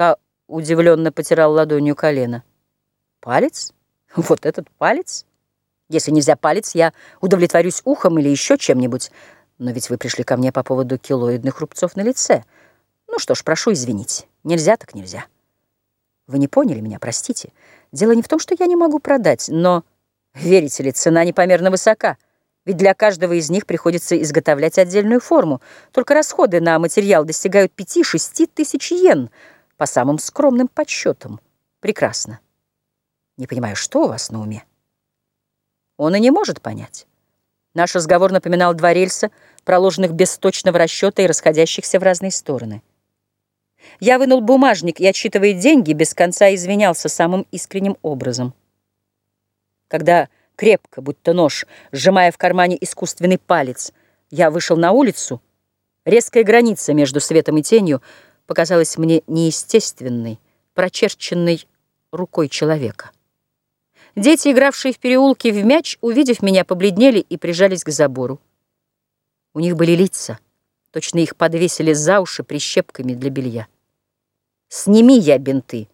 Ка удивленно потирал ладонью колено. Палец? Вот этот палец? Если нельзя палец, я удовлетворюсь ухом или еще чем-нибудь. Но ведь вы пришли ко мне по поводу килоидных рубцов на лице. Ну что ж, прошу извинить. Нельзя так нельзя. Вы не поняли меня, простите. Дело не в том, что я не могу продать, но, верите ли, цена непомерно высока. Ведь для каждого из них приходится изготовлять отдельную форму. Только расходы на материал достигают 5-6 тысяч йен, по самым скромным подсчетам. Прекрасно. Не понимаю, что у вас на уме? Он и не может понять. Наш разговор напоминал два рельса, проложенных без точного расчета и расходящихся в разные стороны. Я вынул бумажник и, отсчитывая деньги, без конца извинялся самым искренним образом. Когда крепко, будто нож, сжимая в кармане искусственный палец, я вышел на улицу, резкая граница между светом и тенью показалась мне неестественной, прочерченной рукой человека. Дети, игравшие в переулке в мяч, увидев меня, побледнели и прижались к забору. У них были лица, точно их подвесили за уши прищепками для белья. Сними я бинты,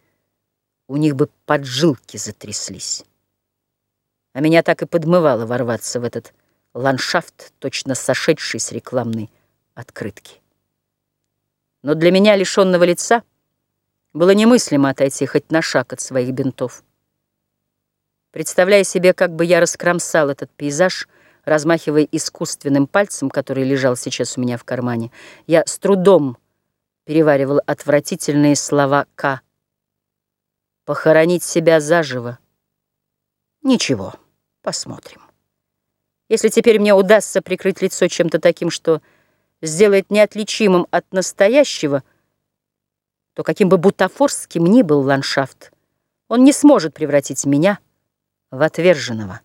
у них бы поджилки затряслись. А меня так и подмывало ворваться в этот ландшафт, точно сошедший с рекламной открытки. Но для меня, лишенного лица, было немыслимо отойти хоть на шаг от своих бинтов. Представляя себе, как бы я раскромсал этот пейзаж, размахивая искусственным пальцем, который лежал сейчас у меня в кармане, я с трудом переваривал отвратительные слова К. Похоронить себя заживо. Ничего, посмотрим. Если теперь мне удастся прикрыть лицо чем-то таким, что сделает неотличимым от настоящего, то каким бы бутафорским ни был ландшафт, он не сможет превратить меня в отверженного.